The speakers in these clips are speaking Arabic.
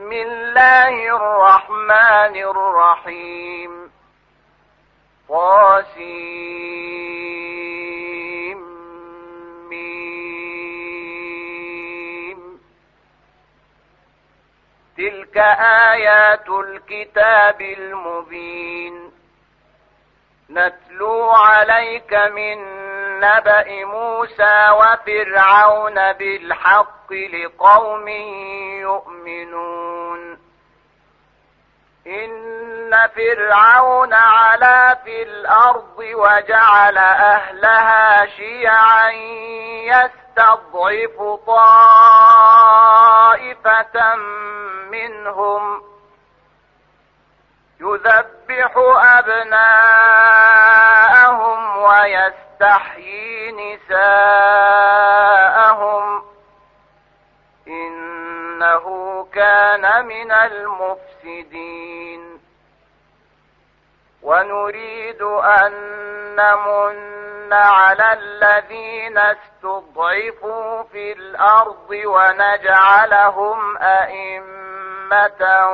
بسم الله الرحمن الرحيم. قاسم تلك آيات الكتاب المبين. نتلو عليك من نبأ موسى وفرعون بالحق لقوم يؤمنون إن فرعون علا في الأرض وجعل أهلها شيعا يستضعف طائفة منهم يذبح أبناءهم ويستحيي نساءهم. إنه كان من المفسدين. ونريد أن نمن على الذين استضعفوا في الأرض ونجعلهم أئمة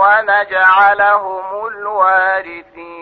ونجعلهم الوارثين.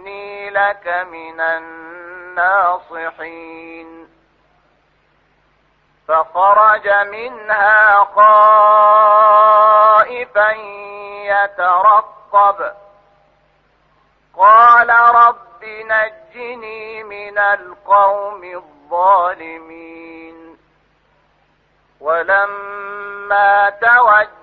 إني لك من الناصحين. فخرج منها خائفا يترقب. قال رب نجني من القوم الظالمين. ولما توجه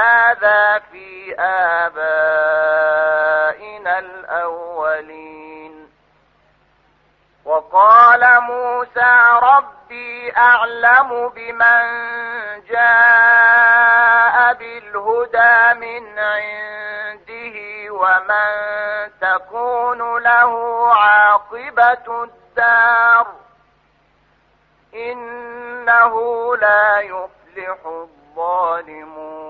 بهذا في آبائنا الأولين. وقال موسى ربي أعلم بمن جاء بالهدى من عنده ومن تكون له عاقبة الدار. إنه لا يفلح الظالمون.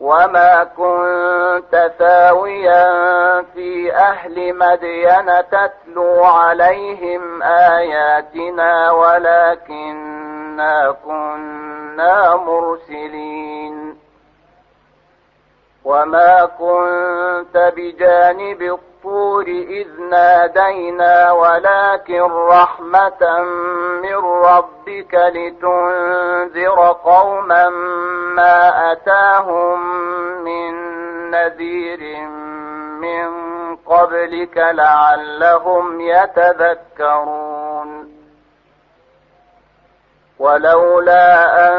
وما كنت ثاويا في أهل مدين تتلو عليهم آياتنا ولكنا كنا مرسلين وما كنت بجانب الطور إذ نادينا ولكن رحمة من ربك لتنذر قوما ما أتاهم من نذير من قبلك لعلهم يتذكرون. ولولا أن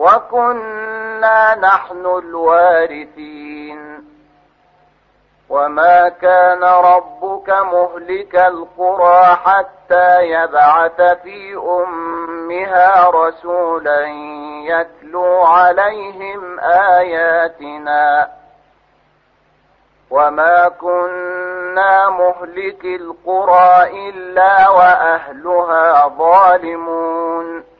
وكنا نحن الوارثين. وما كان ربك مهلك القرى حتى يبعث في أمها رسولا يتلو عليهم آياتنا. وما كنا مهلك القرى إلا وأهلها ظالمون.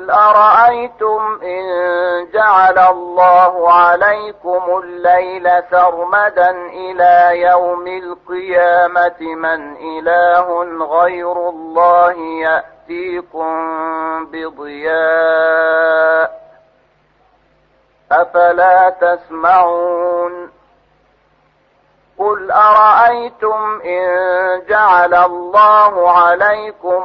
قل أرأيتم إن جعل الله عليكم الليل سرمدا إلى يوم القيامة من إله غير الله يأتيكم بضياء أفلا تسمعون قل أرأيتم إن جعل الله عليكم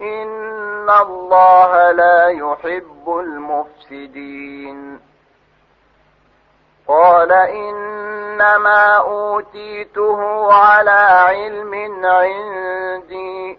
إن الله لا يحب المفسدين قال إنما أوتيته على علم عندي